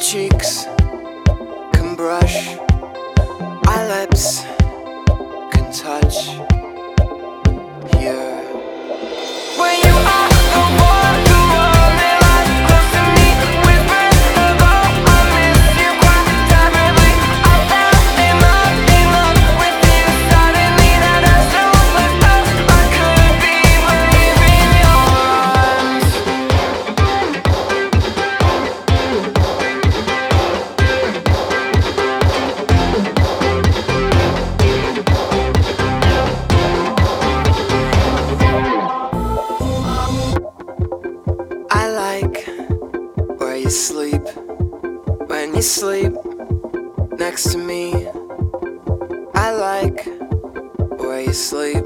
cheeks can brush eyelids. you sleep, when you sleep next to me, I like where you sleep.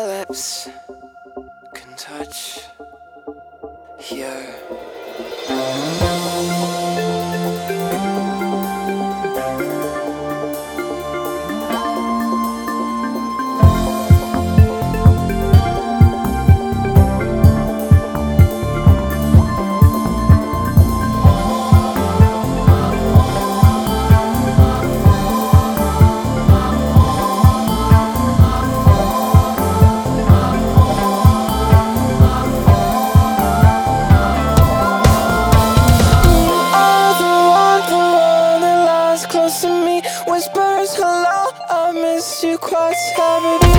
our lips can touch here. cross.